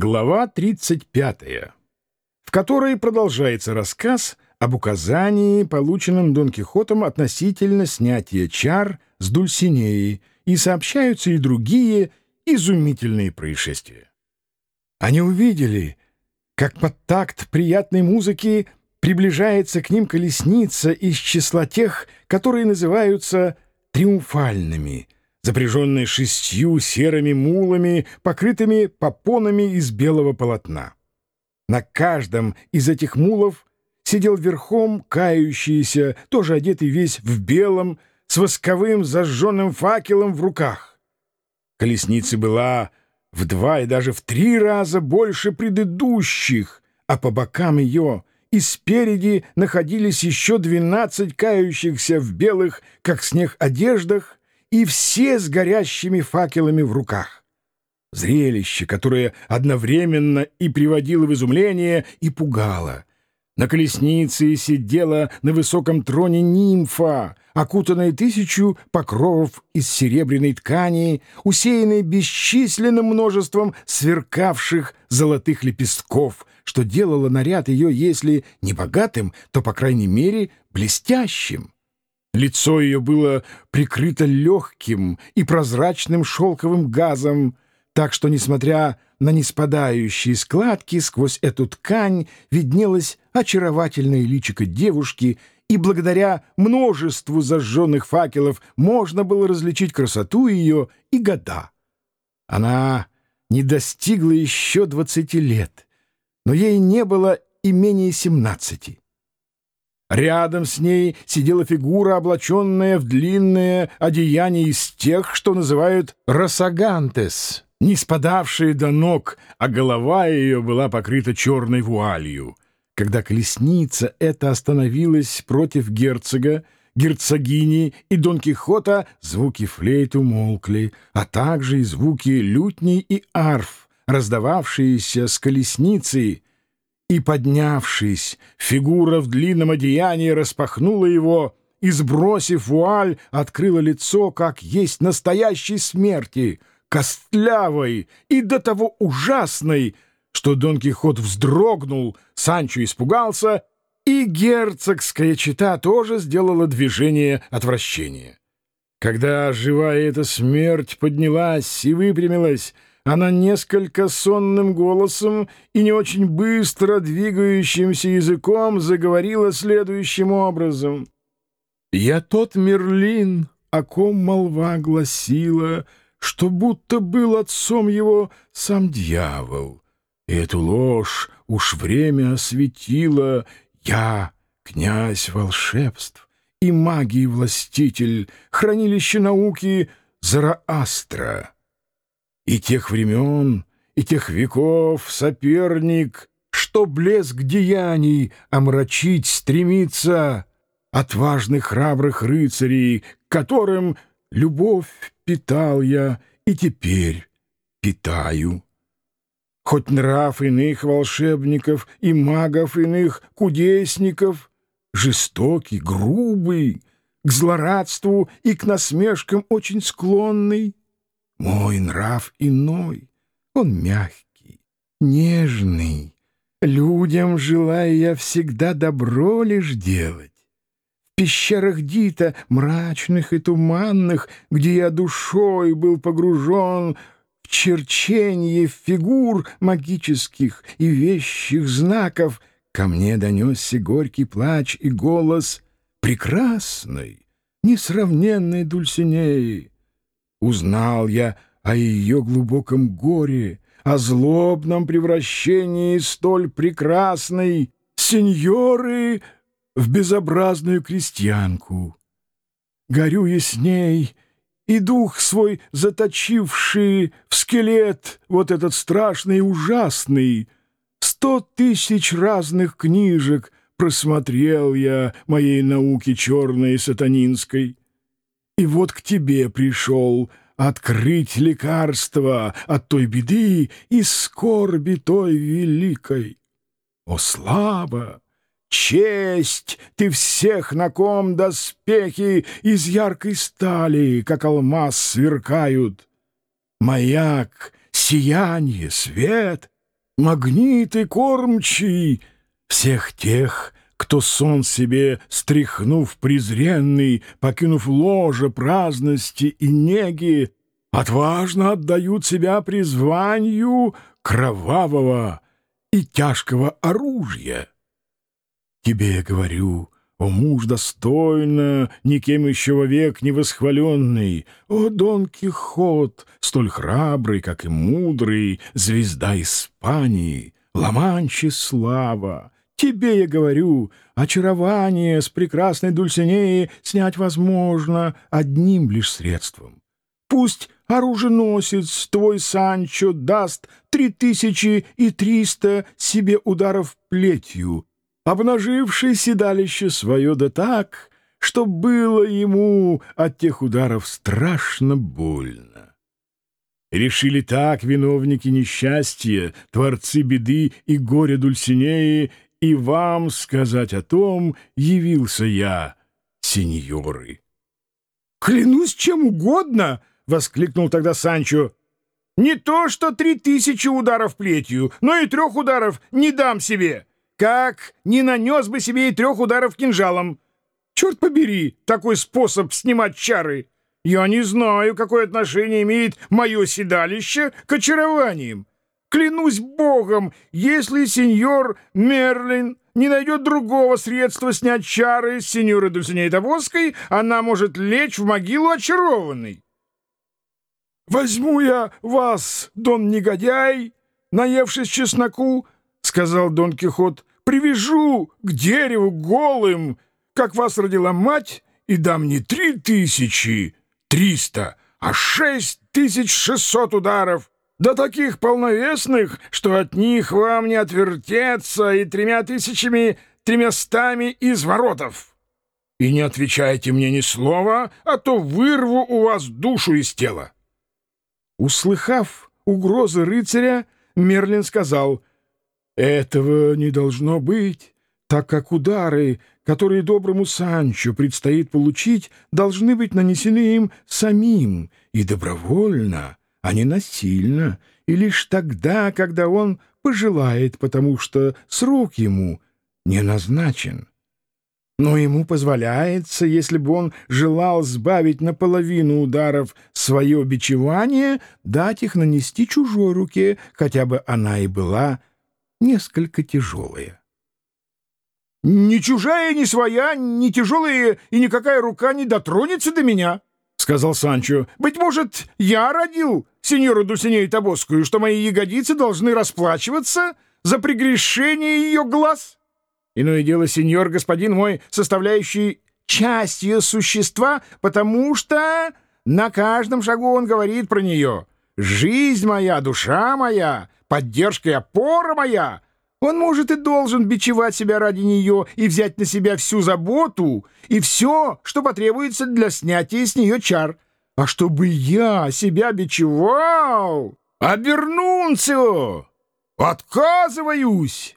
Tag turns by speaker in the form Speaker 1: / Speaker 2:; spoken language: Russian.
Speaker 1: Глава 35, в которой продолжается рассказ об указании, полученном Дон Кихотом относительно снятия чар с Дульсинеи, и сообщаются и другие изумительные происшествия. Они увидели, как под такт приятной музыки приближается к ним колесница из числа тех, которые называются триумфальными — запряженный шестью серыми мулами, покрытыми попонами из белого полотна. На каждом из этих мулов сидел верхом кающийся, тоже одетый весь в белом, с восковым зажженным факелом в руках. Колесница была в два и даже в три раза больше предыдущих, а по бокам ее и спереди находились еще двенадцать кающихся в белых, как снег, одеждах, и все с горящими факелами в руках. Зрелище, которое одновременно и приводило в изумление, и пугало. На колеснице сидела на высоком троне нимфа, окутанная тысячу покровов из серебряной ткани, усеянной бесчисленным множеством сверкавших золотых лепестков, что делало наряд ее, если не богатым, то, по крайней мере, блестящим. Лицо ее было прикрыто легким и прозрачным шелковым газом, так что, несмотря на неспадающие складки, сквозь эту ткань виднелось очаровательное личико девушки, и благодаря множеству зажженных факелов можно было различить красоту ее и года. Она не достигла еще двадцати лет, но ей не было и менее семнадцати. Рядом с ней сидела фигура, облаченная в длинное одеяние из тех, что называют «росагантес», не спадавшие до ног, а голова ее была покрыта черной вуалью. Когда колесница эта остановилась против герцога, герцогини и Дон Кихота, звуки флейт умолкли, а также и звуки лютней и арф, раздававшиеся с колесницы, и, поднявшись, фигура в длинном одеянии распахнула его и, сбросив вуаль, открыла лицо, как есть настоящей смерти, костлявой и до того ужасной, что Дон Кихот вздрогнул, Санчо испугался, и герцогская чита тоже сделала движение отвращения. Когда живая эта смерть поднялась и выпрямилась, она несколько сонным голосом и не очень быстро двигающимся языком заговорила следующим образом. «Я тот Мерлин, о ком молва гласила, что будто был отцом его сам дьявол. И эту ложь уж время осветило я, князь волшебств и магии властитель, хранилище науки Зараастра» и тех времен, и тех веков соперник, что блеск деяний омрачить стремится отважных храбрых рыцарей, которым любовь питал я и теперь питаю. Хоть нрав иных волшебников и магов иных кудесников жестокий, грубый, к злорадству и к насмешкам очень склонный, мой нрав иной, он мягкий, нежный. Людям желаю я всегда добро лишь делать. В пещерах Дита, мрачных и туманных, где я душой был погружен в черчение фигур магических и вещих знаков, ко мне донесся горький плач и голос прекрасной, несравненной Дульсинеи. Узнал я о ее глубоком горе, о злобном превращении столь прекрасной сеньоры в безобразную крестьянку. Горю я с ней, и дух свой заточивший в скелет вот этот страшный и ужасный. Сто тысяч разных книжек просмотрел я моей науки черной и сатанинской. И вот к тебе пришел открыть лекарство от той беды и скорби той великой. О, слава! Честь! Ты всех, на ком доспехи из яркой стали, как алмаз, сверкают. Маяк, сияние, свет, магниты кормчий всех тех, кто сон себе, стряхнув презренный, покинув ложе праздности и неги, отважно отдают себя призванию кровавого и тяжкого оружия. Тебе я говорю, о муж достойно, никем еще вовек не восхваленный, о Дон Кихот, столь храбрый, как и мудрый, звезда Испании, Ламанчи слава, Тебе, я говорю, очарование с прекрасной Дульсинеи снять возможно одним лишь средством. Пусть оруженосец твой Санчо даст три тысячи и триста себе ударов плетью, обнаживший седалище свое да так, что было ему от тех ударов страшно больно. Решили так виновники несчастья, творцы беды и горя Дульсинеи, и вам сказать о том явился я, сеньоры.
Speaker 2: — Клянусь чем угодно! — воскликнул тогда Санчо. — Не то что три тысячи ударов плетью, но и трех ударов не дам себе. Как не нанес бы себе и трех ударов кинжалом. Черт побери, такой способ снимать чары! Я не знаю, какое отношение имеет мое седалище к очарованиям. Клянусь богом, если сеньор Мерлин не найдет другого средства снять чары с сеньоры Дульсинеи Тобоской, она может лечь в могилу очарованной.
Speaker 1: «Возьму я вас, дон негодяй, наевшись чесноку, — сказал Дон Кихот, — привяжу к дереву голым, как вас родила мать, и дам не три тысячи триста, а шесть тысяч шестьсот ударов» да таких полновесных, что от них вам не отвертеться и тремя тысячами тремястами из воротов. И не отвечайте мне ни слова, а то вырву у вас душу из тела». Услыхав угрозы рыцаря, Мерлин сказал, «Этого не должно быть, так как удары, которые доброму Санчо предстоит получить, должны быть нанесены им самим и добровольно» а не насильно, и лишь тогда, когда он пожелает, потому что срок ему не назначен. Но ему позволяется, если бы он желал сбавить наполовину ударов свое бичевание, дать их нанести чужой руке, хотя бы она и была несколько тяжелая.
Speaker 2: «Ни чужая, ни своя, ни тяжелая, и никакая рука не дотронется до меня», — сказал Санчо. «Быть может, я родил сеньору Дульсинею Тобоскую, что мои ягодицы должны расплачиваться за прегрешение ее глаз? Иное дело, сеньор, господин мой, составляющий часть ее существа, потому что на каждом шагу он говорит про нее. «Жизнь моя, душа моя, поддержка и опора моя». Он может и должен бичевать себя ради нее и взять на себя всю заботу и все, что потребуется для снятия с нее чар. А чтобы я себя бичевал, обернунцию, отказываюсь.